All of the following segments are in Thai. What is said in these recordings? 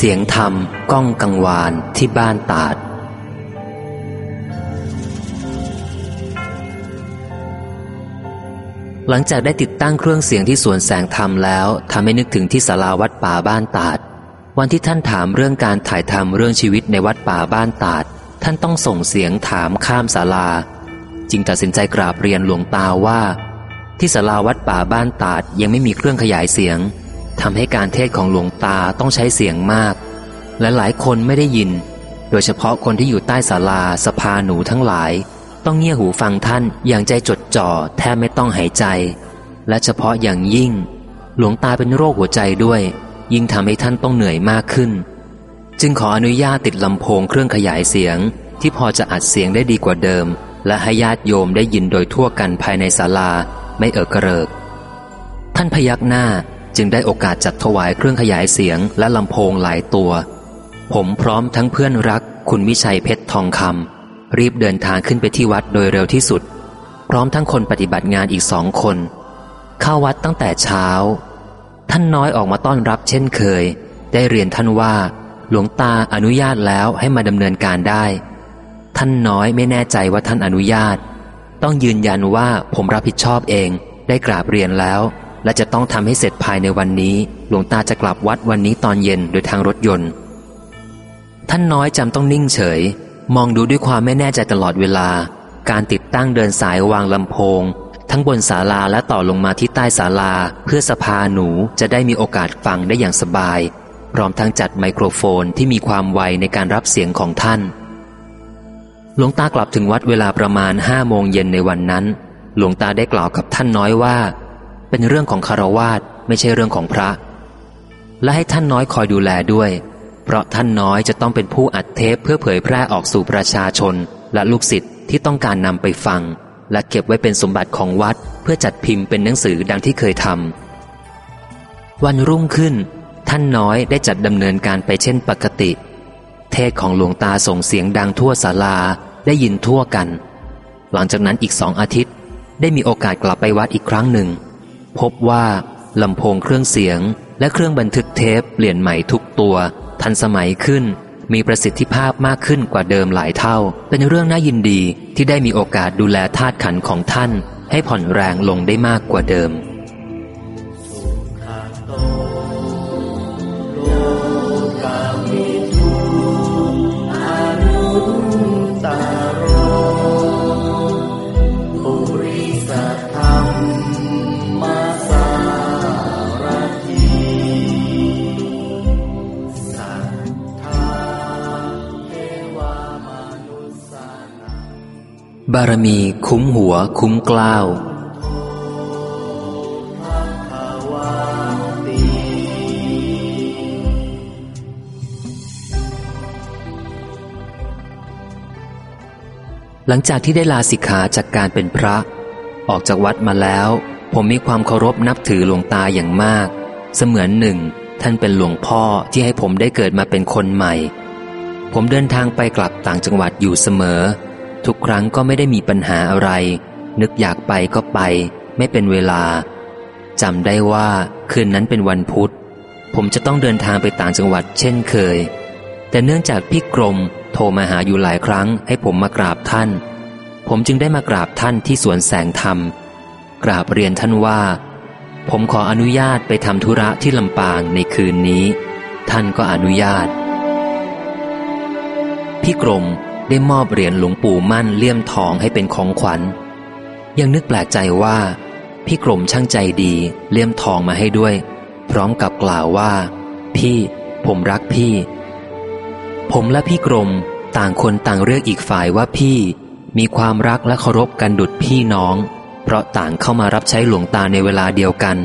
เสียงธรรมก้องกังวานที่บ้านตาด หลังจากได้ติดตั้งเครื่องเสียงที่สวนแสงธรรมแล้วทำให้นึกถึงที่ศาลาวัดป่าบ้านตาด วันที่ท่านถามเรื่องการถ่ายทำเรื่องชีวิตในวัดป่าบ้านตาด ท่านต้องส่งเสียงถามข้ามศาลาจึงตัดสินใจกราบเรียนหลวงตาว่า ที่ศาลาวัดป่าบ้านตาดยังไม่มีเครื่องขยายเสียง ทำให้การเทศของหลวงตาต้องใช้เสียงมาก และหลายคนไม่ได้ยิน โดยเฉพาะคนที่อยู่ใต้ศาลาสภาหนูทั้งหลาย ต้องเงี่ยหูฟังท่านอย่างใจจดจ่อแทบไม่ต้องหายใจ และเฉพาะอย่างยิ่ง หลวงตาเป็นโรคหัวใจด้วย ยิ่งทำให้ท่านต้องเหนื่อยมากขึ้น จึงขออนุญาตติดลำโพงเครื่องขยายเสียง ที่พอจะอัดเสียงได้ดีกว่าเดิม และให้ญาติโยมได้ยินโดยทั่วกันภายในศาลาไม่เอิกกระเริก ท่านพยักหน้า จึงได้โอกาสจัดถวายเครื่องขยายเสียงและลำโพงหลายตัว ผมพร้อมทั้งเพื่อนรัก คุณวิชัยเพชรทองคำรีบเดินทางขึ้นไปที่วัดโดยเร็วที่สุด พร้อมทั้งคนปฏิบัติงานอีกสองคน เข้าวัดตั้งแต่เช้า ท่านน้อยออกมาต้อนรับเช่นเคย ได้เรียนท่านว่า หลวงตาอนุญาตแล้วให้มาดำเนินการได้ ท่านน้อยไม่แน่ใจว่าท่านอนุญาต ต้องยืนยันว่าผมรับผิดชอบเอง ได้กราบเรียนแล้ว และจะต้องทำให้เสร็จภายในวันนี้ หลวงตาจะกลับวัดวันนี้ตอนเย็นโดยทางรถยนต์ ท่านน้อยจำต้องนิ่งเฉย มองดูด้วยความไม่แน่ใจตลอดเวลา การติดตั้งเดินสายวางลำโพง ทั้งบนศาลาและต่อลงมาที่ใต้ศาลา เพื่อสภาหนูจะได้มีโอกาสฟังได้อย่างสบาย พร้อมทั้งจัดไมโครโฟนที่มีความไวในการรับเสียงของท่าน หลวงตากลับถึงวัดเวลาประมาณห้าโมงเย็นในวันนั้น หลวงตาได้กล่าวกับท่านน้อยว่า เป็นเรื่องของคารวาสไม่ใช่เรื่องของพระ และให้ท่านน้อยคอยดูแลด้วย เพราะท่านน้อยจะต้องเป็นผู้อัดเทปเพื่อเผยแพร่ออกสู่ประชาชน และลูกศิษย์ที่ต้องการนำไปฟัง และเก็บไว้เป็นสมบัติของวัด เพื่อจัดพิมพ์เป็นหนังสือดังที่เคยทำวันรุ่งขึ้น ท่านน้อยได้จัดดำเนินการไปเช่นปกติ เทศของหลวงตาส่งเสียงดังทั่วศาลาได้ยินทั่วกัน หลังจากนั้นอีกสองอาทิตย์ได้มีโอกาสกลับไปวัดอีกครั้งหนึ่ง พบว่าลำโพงเครื่องเสียง และเครื่องบันทึกเทปเปลี่ยนใหม่ทุกตัว ทันสมัยขึ้น มีประสิทธิภาพมากขึ้นกว่าเดิมหลายเท่า เป็นเรื่องน่ายินดีที่ได้มีโอกาสดูแลธาตุขันของท่าน ให้ผ่อนแรงลงได้มากกว่าเดิม บารมีคุ้มหัวคุ้มกล้าวหลังจากที่ได้ลาสิกขาจากการเป็นพระ ออกจากวัดมาแล้ว ผมมีความเคารพนับถือหลวงตาอย่างมาก เสมือนหนึ่ง ท่านเป็นหลวงพ่อที่ให้ผมได้เกิดมาเป็นคนใหม่ ผมเดินทางไปกลับต่างจังหวัดอยู่เสมอ ทุกครั้งก็ไม่ได้มีปัญหาอะไร นึกอยากไปก็ไป ไม่เป็นเวลาจำได้ว่าคืนนั้นเป็นวันพุธ ผมจะต้องเดินทางไปต่างจังหวัดเช่นเคย แต่เนื่องจากพี่กรมโทรมาหาอยู่หลายครั้ง ให้ผมมากราบท่าน ผมจึงได้มากราบท่านที่สวนแสงธรรม กราบเรียนท่านว่า ผมขออนุญาตไปทำธุระที่ลำปางในคืนนี้ ท่านก็อนุญาต พี่กรม ได้มอบเหรียญหลวงปู่มั่นเลี่ยมทองให้เป็นของขวัญ ยังนึกแปลกใจว่า พี่กรมช่างใจดีเลี่ยมทองมาให้ด้วย พร้อมกับกล่าวว่า พี่ผมรักพี่ ผมและพี่กรมต่างคนต่างเรียกอีกฝ่ายว่าพี่ มีความรักและเคารพกันดุดพี่น้อง เพราะต่างเข้ามารับใช้หลวงตาในเวลาเดียวกัน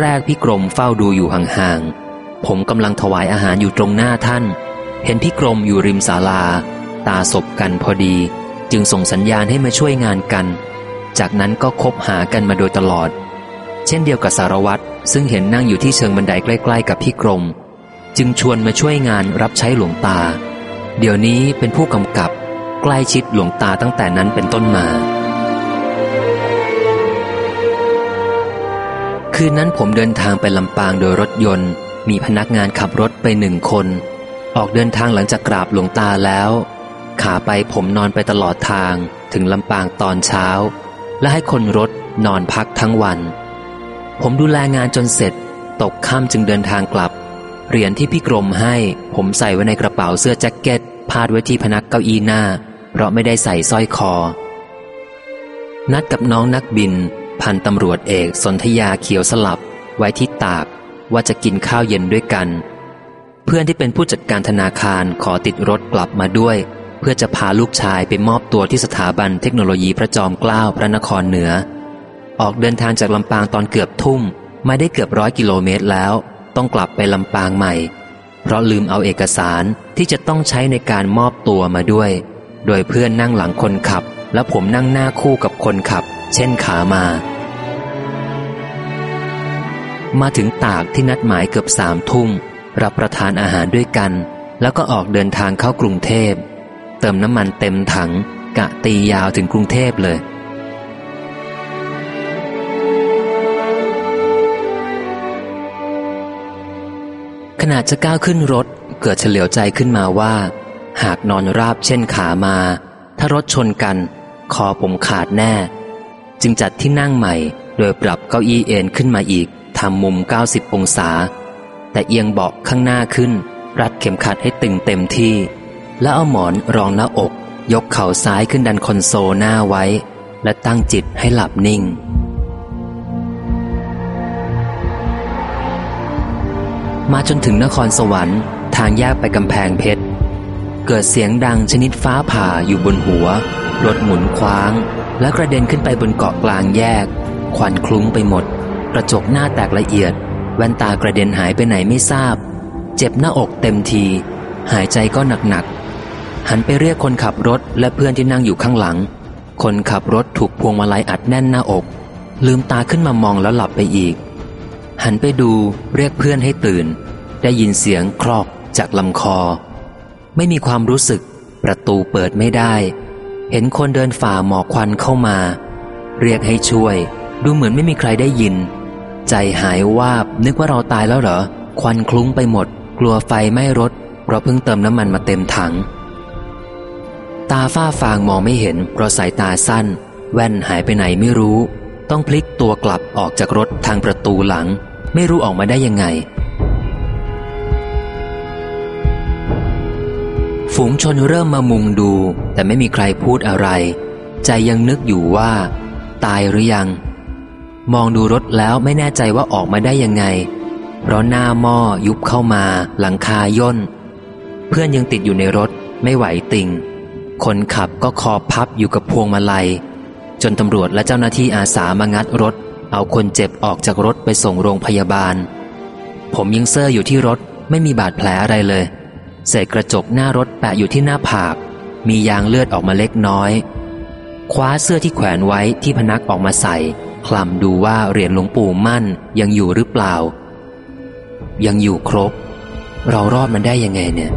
แรกๆพี่กรมเฝ้าดูอยู่ห่างๆผมกำลังถวายอาหารอยู่ตรงหน้าท่าน เห็นพี่กรมอยู่ริมศาลา ตาสบกันพอดี จึงส่งสัญญาณให้มาช่วยงานกัน จากนั้นก็คบหากันมาโดยตลอด เช่นเดียวกับสารวัตรซึ่งเห็นนั่งอยู่ที่เชิงบันไดใกล้ ๆ กับพี่กรม จึงชวนมาช่วยงานรับใช้หลวงตา เดี๋ยวนี้เป็นผู้กำกับ ใกล้ชิดหลวงตาตั้งแต่นั้นเป็นต้นมา คืนนั้นผมเดินทางไปลำปางโดยรถยนต์ มีพนักงานขับรถไปหนึ่งคนออกเดินทางหลังจากกราบหลวงตาแล้ว ขาไปผมนอนไปตลอดทางถึงลำปางตอนเช้า และให้คนรถนอนพักทั้งวัน ผมดูแลงานจนเสร็จ ตกค่ำจึงเดินทางกลับ เหรียญที่พี่กรมให้ ผมใส่ไว้ในกระเป๋าเสื้อแจ็คเก็ต พาดไว้ที่พนักเก้าอี้หน้า เพราะไม่ได้ใส่สร้อยคอ นัดกับน้องนักบิน พันตำรวจเอกสนธยาเขียวสลับ ไว้ที่ตากว่าจะกินข้าวเย็นด้วยกัน เพื่อนที่เป็นผู้จัดการธนาคารขอติดรถกลับมาด้วย เพื่อจะพาลูกชายไปมอบตัวที่สถาบันเทคโนโลยีพระจอมเกล้าพระนครเหนือ ออกเดินทางจากลำปางตอนเกือบทุ่มมาได้เกือบร้อยกิโลเมตรแล้ว ต้องกลับไปลำปางใหม่ เพราะลืมเอาเอกสารที่จะต้องใช้ในการมอบตัวมาด้วย โดยเพื่อนนั่งหลังคนขับ และผมนั่งหน้าคู่กับคนขับ เช่นขามา มาถึงตากที่นัดหมายเกือบสามทุ่มรับประทานอาหารด้วยกัน แล้วก็ออกเดินทางเข้ากรุงเทพ เติมน้ำมันเต็มถัง กะตียาวถึงกรุงเทพเลย ขณะจะก้าวขึ้นรถเกิดเฉลียวใจขึ้นมาว่า หากนอนราบเช่นขามา ถ้ารถชนกัน คอผมขาดแน่ จึงจัดที่นั่งใหม่ โดยปรับเก้าอี้เอ็นขึ้นมาอีกทำมุม 90 องศา แต่เอียงเบาะข้างหน้าขึ้น รัดเข็มขัดให้ตึงเต็มที่ แล้วเอาหมอนรองหน้าอก ยกเข่าซ้ายขึ้นดันคอนโซลหน้าไว้ และตั้งจิตให้หลับนิ่ง มาจนถึงนครสวรรค์ ทางแยกไปกำแพงเพชร เกิดเสียงดังชนิดฟ้าผ่าอยู่บนหัว รถหมุนคว้าง และกระเด็นขึ้นไปบนเกาะกลางแยก ควันคลุ้งไปหมด กระจกหน้าแตกละเอียด แว่นตากระเด็นหายไปไหนไม่ทราบ เจ็บหน้าอกเต็มที หายใจก็หนักๆ หันไปเรียกคนขับรถและเพื่อนที่นั่งอยู่ข้างหลัง คนขับรถถูกพวงมาลัยอัดแน่นหน้าอก ลืมตาขึ้นมามองแล้วหลับไปอีก หันไปดูเรียกเพื่อนให้ตื่น ได้ยินเสียงครอกจากลำคอ ไม่มีความรู้สึก ประตูเปิดไม่ได้ เห็นคนเดินฝ่าหมอกควันเข้ามา เรียกให้ช่วย ดูเหมือนไม่มีใครได้ยิน ใจหายวาบนึกว่าเราตายแล้วเหรอ ควันคลุ้งไปหมด กลัวไฟไหม้รถเพราะเพิ่งเติมน้ำมันมาเต็มถัง ตาฝ้าฟางมองไม่เห็นเพราะสายตาสั้น แว่นหายไปไหนไม่รู้ ต้องพลิกตัวกลับออกจากรถทางประตูหลัง ไม่รู้ออกมาได้ยังไง ฝูงชนเริ่มมามุงดู แต่ไม่มีใครพูดอะไร ใจยังนึกอยู่ว่า ตายหรือยัง มองดูรถแล้วไม่แน่ใจว่าออกมาได้ยังไง เพราะหน้าหม้อยุบเข้ามา หลังคาย่น เพื่อนยังติดอยู่ในรถไม่ไหวติง คนขับก็คอพับอยู่กับพวงมาลัย จนตำรวจและเจ้าหน้าที่อาสามางัดรถ เอาคนเจ็บออกจากรถไปส่งโรงพยาบาล ผมยังเซอร์อยู่ที่รถไม่มีบาดแผลอะไรเลย เศษกระจกหน้ารถแปะอยู่ที่หน้าผาก มียางเลือดออกมาเล็กน้อย คว้าเสื้อที่แขวนไว้ที่พนักออกมาใส่ คลำดูว่าเหรียญหลวงปู่มั่นยังอยู่หรือเปล่า ยังอยู่ครบ เรารอดมันได้ยังไงเนี่ย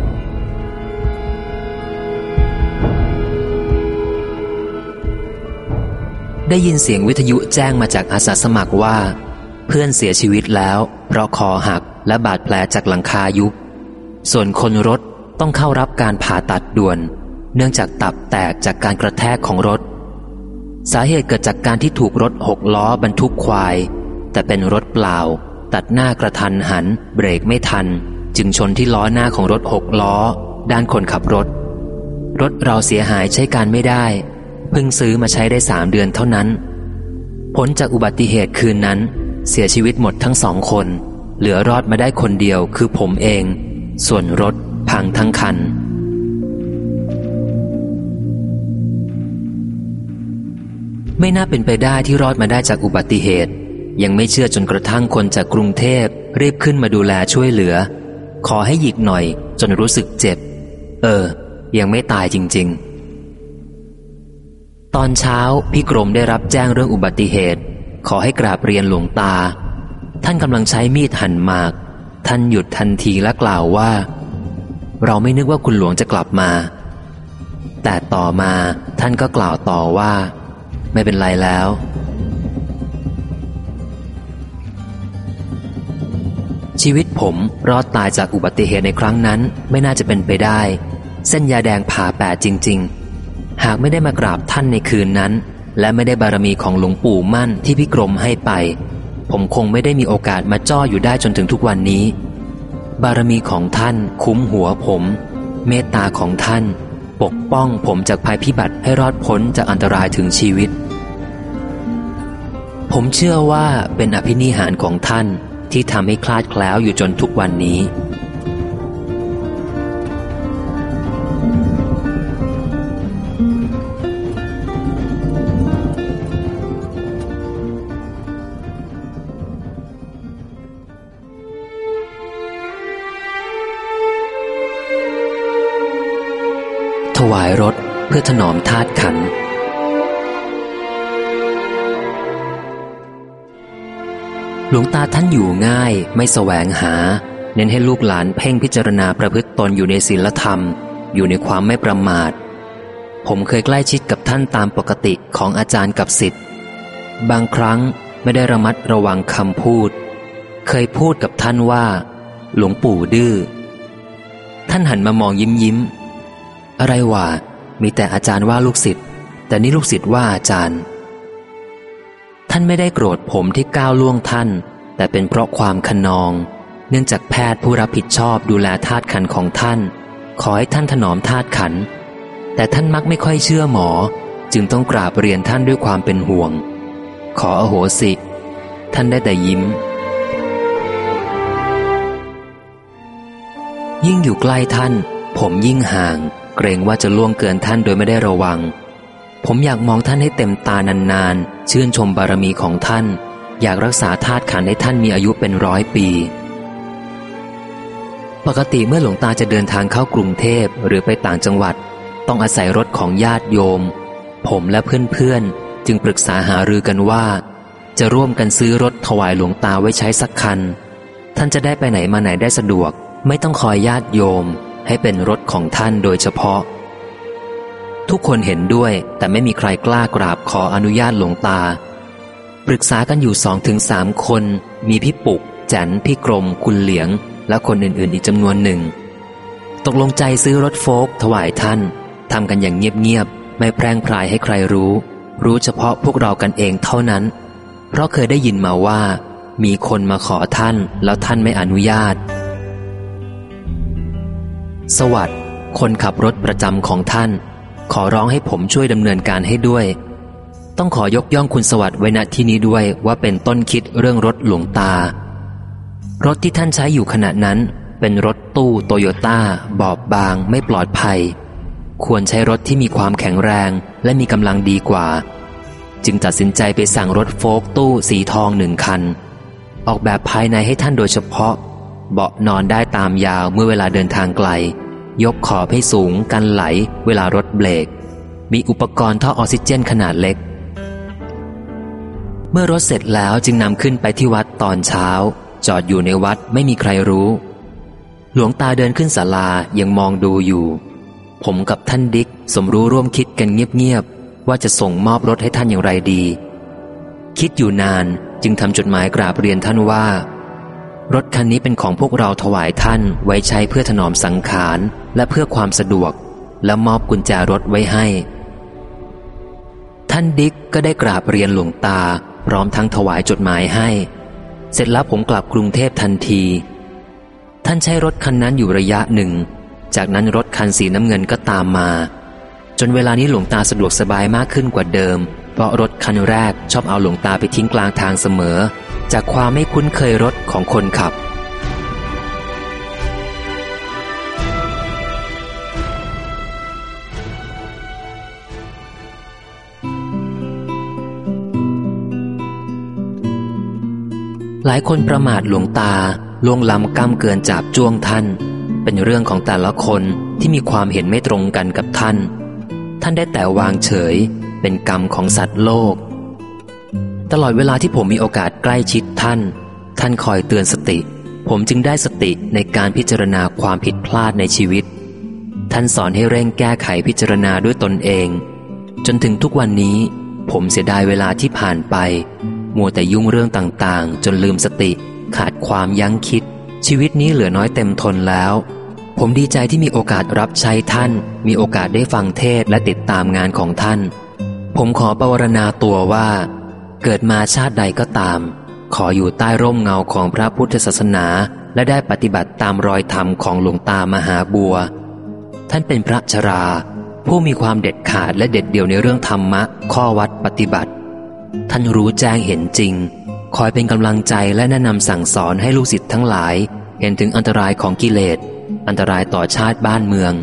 ได้ยินเสียงวิทยุแจ้งมาจากอาสาสมัครว่า เพื่อนเสียชีวิตแล้วเพราะคอหักและบาดแผลจากหลังคายุบ ส่วนคนรถต้องเข้ารับการผ่าตัดด่วน เนื่องจากตับแตกจากการกระแทกของรถ สาเหตุเกิดจากการที่ถูกรถหกล้อบรรทุกควาย แต่เป็นรถเปล่า ตัดหน้ากระทันหัน เบรกไม่ทัน จึงชนที่ล้อหน้าของรถหกล้อ ด้านคนขับรถ รถเราเสียหายใช้การไม่ได้ พิ่งซื้อมาใช้ได้สามเดือนเท่านั้น ผลจากอุบัติเหตุคืนนั้น เสียชีวิตหมดทั้งสองคน เหลือรอดมาได้คนเดียวคือผมเอง ส่วนรถพังทั้งคัน ไม่น่าเป็นไปได้ที่รอดมาได้จากอุบัติเหตุ ยังไม่เชื่อจนกระทั่งคนจากกรุงเทพรีบขึ้นมาดูแลช่วยเหลือ ขอให้หยิกหน่อยจนรู้สึกเจ็บ เออ ยังไม่ตายจริง ๆ ตอนเช้าพี่กรมได้รับแจ้งเรื่องอุบัติเหตุ ขอให้กราบเรียนหลวงตา ท่านกำลังใช้มีดหั่นหมาก ท่านหยุดทันทีและกล่าวว่า เราไม่นึกว่าคุณหลวงจะกลับมา แต่ต่อมาท่านก็กล่าวต่อว่า ไม่เป็นไรแล้ว ชีวิตผมรอดตายจากอุบัติเหตุในครั้งนั้นไม่น่าจะเป็นไปได้ เส้นยาแดงผ่าแปดจริง ๆ หากไม่ได้มากราบท่านในคืนนั้น และไม่ได้บารมีของหลวงปู่มั่นที่พี่กรมให้ไป ผมคงไม่ได้มีโอกาสมาจ้ออยู่ได้จนถึงทุกวันนี้ บารมีของท่านคุ้มหัวผม เมตตาของท่าน ปกป้องผมจากภัยพิบัติให้รอดพ้นจากอันตรายถึงชีวิต ผมเชื่อว่าเป็นอภินิหารของท่านที่ทำให้คลาดแคล้วอยู่จนทุกวันนี้ วายรถเพื่อถนอมธาตุขันธ์หลวงตาท่านอยู่ง่ายไม่แสวงหา เน้นให้ลูกหลานเพ่งพิจารณาประพฤติตนอยู่ในศีลธรรม อยู่ในความไม่ประมาท ผมเคยใกล้ชิดกับท่านตามปกติของอาจารย์กับสิทธิ์ บางครั้งไม่ได้ระมัดระวังคำพูด เคยพูดกับท่านว่า หลวงปู่ดื้อท่านหันมามองยิ้มยิ้ม อะไรวะมีแต่อาจารย์ว่าลูกศิษย์ แต่นี่ลูกศิษย์ว่าอาจารย์ ท่านไม่ได้โกรธผมที่ก้าวล่วงท่าน แต่เป็นเพราะความขนอง เนื่องจากแพทย์ผู้รับผิดชอบดูแลธาตุขันของท่าน ขอให้ท่านถนอมธาตุขัน แต่ท่านมักไม่ค่อยเชื่อหมอ จึงต้องกราบเรียนท่านด้วยความเป็นห่วง ขออโหสิ ท่านได้แต่ยิ้มยิ่งอยู่ใกล้ท่าน ผมยิ่งห่าง เกรงว่าจะล่วงเกินท่านโดยไม่ได้ระวัง ผมอยากมองท่านให้เต็มตานานๆ ชื่นชมบารมีของท่าน อยากรักษาธาตุขันให้ท่านมีอายุเป็นร้อยปี ปกติเมื่อหลวงตาจะเดินทางเข้ากรุงเทพหรือไปต่างจังหวัด ต้องอาศัยรถของญาติโยม ผมและเพื่อนๆ จึงปรึกษาหารือกันว่า จะร่วมกันซื้อรถถวายหลวงตาไว้ใช้สักคัน ท่านจะได้ไปไหนมาไหนได้สะดวก ไม่ต้องคอยญาติโยม ให้เป็นรถของท่านโดยเฉพาะ ทุกคนเห็นด้วยแต่ไม่มีใครกล้ากราบขออนุญาตหลวงตา ปรึกษากันอยู่สองถึงสามคน มีพี่ปุก แจนพี่กรม คุณเหลียง และคนอื่นๆ อีกจำนวนหนึ่ง ตกลงใจซื้อรถโฟกถวายท่านทำกันอย่างเงียบๆไม่แพร่งพรายให้ใครรู้ รู้เฉพาะพวกเรากันเองเท่านั้น เพราะเคยได้ยินมาว่า มีคนมาขอท่านแล้วท่านไม่อนุญาต สวัสด์คนขับรถประจำของท่าน ขอร้องให้ผมช่วยดำเนินการให้ด้วย ต้องขอยกย่องคุณสวัสด์ไว้ณที่นี้ด้วยว่าเป็นต้นคิดเรื่องรถหลวงตา รถที่ท่านใช้อยู่ขณะนั้น เป็นรถตู้โตโยต้าบอบบาง ไม่ปลอดภัย ควรใช้รถที่มีความแข็งแรงและมีกำลังดีกว่า จึงตัดสินใจไปสั่งรถโฟกตู้สีทองหนึ่งคัน ออกแบบภายในให้ท่านโดยเฉพาะ เบาะนอนได้ตามยาวเมื่อเวลาเดินทางไกล ยกขอบให้สูงกันไหลเวลารถเบรก มีอุปกรณ์ท่อออกซิเจนขนาดเล็ก เมื่อรถเสร็จแล้วจึงนำขึ้นไปที่วัดตอนเช้า จอดอยู่ในวัดไม่มีใครรู้ หลวงตาเดินขึ้นศาลายังมองดูอยู่ ผมกับท่านดิกสมรู้ร่วมคิดกันเงียบๆว่าจะส่งมอบรถให้ท่านอย่างไรดี คิดอยู่นานจึงทำจดหมายกราบเรียนท่านว่า รถคันนี้เป็นของพวกเราถวายท่านไว้ใช้เพื่อถนอมสังขารและเพื่อความสะดวก และมอบกุญแจรถไว้ให้ ท่านดิกก็ได้กราบเรียนหลวงตา พร้อมทั้งถวายจดหมายให้ เสร็จแล้วผมกลับกรุงเทพทันที ท่านใช้รถคันนั้นอยู่ระยะหนึ่ง จากนั้นรถคันสีน้ำเงินก็ตามมา จนเวลานี้หลวงตาสะดวกสบายมากขึ้นกว่าเดิม เพราะรถคันแรกชอบเอาหลวงตาไปทิ้งกลางทางเสมอ จากความไม่คุ้นเคยรถของคนขับ หลายคนประมาทหลวงตาลวงล้ำก้ำเกินจับจ้วงท่าน เป็นเรื่องของแต่ละคนที่มีความเห็นไม่ตรงกันกับท่าน ท่านได้แต่วางเฉย เป็นกรรมของสัตว์โลก ตลอดเวลาที่ผมมีโอกาสใกล้ชิดท่าน ท่านคอยเตือนสติ ผมจึงได้สติในการพิจารณาความผิดพลาดในชีวิต ท่านสอนให้เร่งแก้ไขพิจารณาด้วยตนเอง จนถึงทุกวันนี้ ผมเสียดายเวลาที่ผ่านไป มัวแต่ยุ่งเรื่องต่างๆ จนลืมสติ ขาดความยั้งคิด ชีวิตนี้เหลือน้อยเต็มทนแล้ว ผมดีใจที่มีโอกาสรับใช้ท่าน มีโอกาสได้ฟังเทศและติดตามงานของท่าน ผมขอปวารณาตัวว่า เกิดมาชาติใดก็ตาม ขออยู่ใต้ร่มเงาของพระพุทธศาสนา และได้ปฏิบัติตามรอยธรรมของหลวงตามหาบัว ท่านเป็นพระชรา ผู้มีความเด็ดขาดและเด็ดเดี่ยวในเรื่องธรรมะ ข้อวัดปฏิบัติ ท่านรู้แจ้งเห็นจริง คอยเป็นกำลังใจและแนะนำสั่งสอนให้ลูกศิษย์ทั้งหลาย เห็นถึงอันตรายของกิเลส อันตรายต่อชาติบ้านเมือง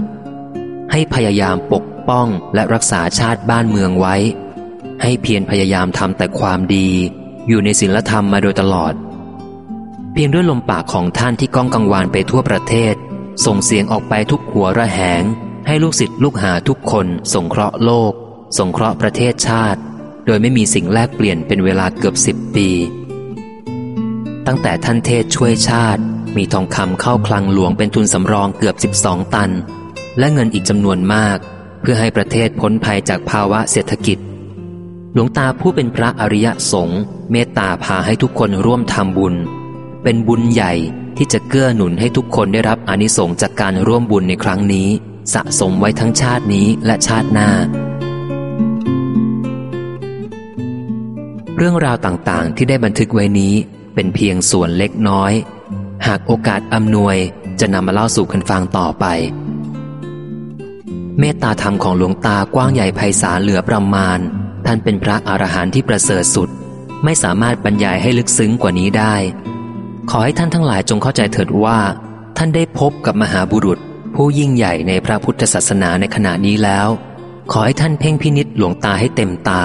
ให้พยายามปกป้องและรักษาชาติบ้านเมืองไว้ ให้เพียรพยายามทำแต่ความดี อยู่ในศีลธรรมมาโดยตลอด เพียงด้วยลมปากของท่านที่ก้องกังวานไปทั่วประเทศ ส่งเสียงออกไปทุกหัวระแหง ให้ลูกศิษย์ลูกหาทุกคนสงเคราะห์โลก สงเคราะห์ประเทศชาติ โดยไม่มีสิ่งแลกเปลี่ยนเป็นเวลาเกือบสิบปี ตั้งแต่ท่านเทศช่วยชาติ มีทองคำเข้าคลังหลวงเป็นทุนสำรองเกือบ 12 ตัน และเงินอีกจำนวนมาก เพื่อให้ประเทศพ้นภัยจากภาวะเศรษฐกิจ หลวงตาผู้เป็นพระอริยสงฆ์เมตตาพาให้ทุกคนร่วมทำบุญ เป็นบุญใหญ่ที่จะเกื้อหนุนให้ทุกคนได้รับอนิสงส์จากการร่วมบุญในครั้งนี้ สะสมไว้ทั้งชาตินี้และชาติหน้า เรื่องราวต่างๆ ที่ได้บันทึกไว้นี้ เป็นเพียงส่วนเล็กน้อย หากโอกาสอำนวยจะนำมาเล่าสู่กันฟังต่อไป เมตตาธรรมของหลวงตากว้างใหญ่ไพศาลเหลือประมาณ ท่านเป็นพระอรหันต์ที่ประเสริฐสุด ไม่สามารถบรรยายให้ลึกซึ้งกว่านี้ได้ ขอให้ท่านทั้งหลายจงเข้าใจเถิดว่า ท่านได้พบกับมหาบุรุษ ผู้ยิ่งใหญ่ในพระพุทธศาสนาในขณะนี้แล้ว ขอให้ท่านเพ่งพินิษหลวงตาให้เต็มตา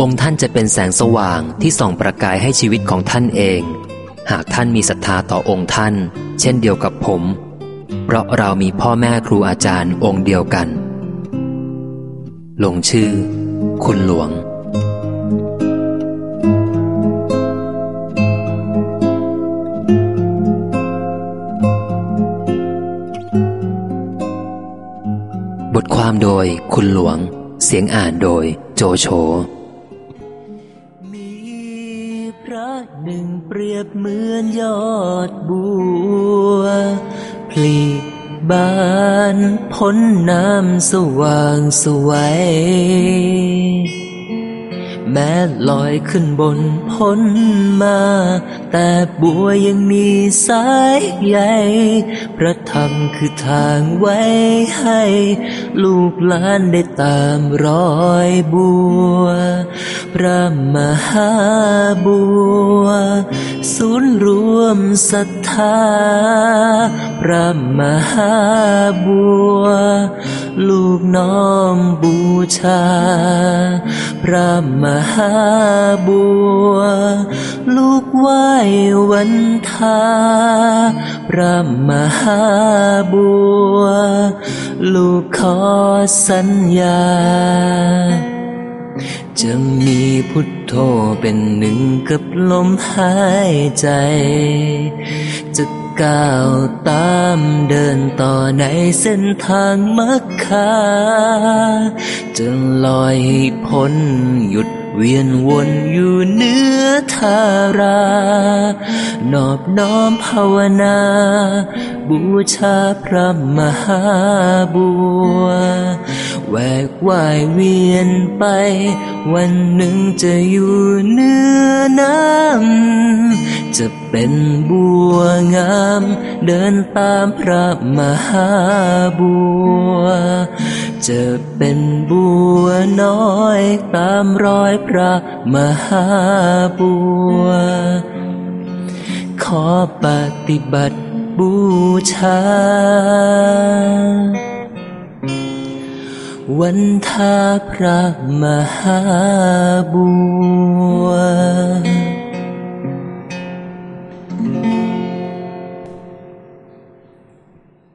องค์ท่านจะเป็นแสงสว่างที่ส่องประกายให้ชีวิตของท่านเอง หากท่านมีศรัทธาต่อองค์ท่าน เช่นเดียวกับผม เพราะเรามีพ่อแม่ครูอาจารย์องค์เดียวกัน ลงชื่อ คุณหลวง บทความโดยคุณหลวง เสียงอ่านโดยโจโฉมีพระหนึ่งเปรียบเหมือนยอดบัวพลี บานพ้นน้ำสว่างสวัยแม้ลอยขึ้นบนพ้นมา แต่บัวยังมีสายใยพระธรรมคือทางไว้ให้ ลูกหลานได้ตามรอยบัว พระมหาบัว ศูนย์รวมศรัทธาพระมหาบัว ลูกน้อมบูชา พระมหาบัว ลูกไหว้วันทา พระมหาบัว ลูกขอสัญญา จะมีพุทโธเป็นหนึ่งกับลมหายใจ จะก้าวตามเดินต่อในเส้นทางมรรคาจะลอยให้พ้นหยุดเวียนวนอยู่เนื้อทารา นอบน้อมภาวนา บูชาพระมหาบัว แหวกว่ายเวียนไป วันหนึ่งจะอยู่เนื้อน้ำ จะเป็นบัวงาม เดินตามพระมหาบัว จะเป็นบัวน้อยตามรอยพระมหาบัว ขอปฏิบัติบูชา วันทาพระมหาบัว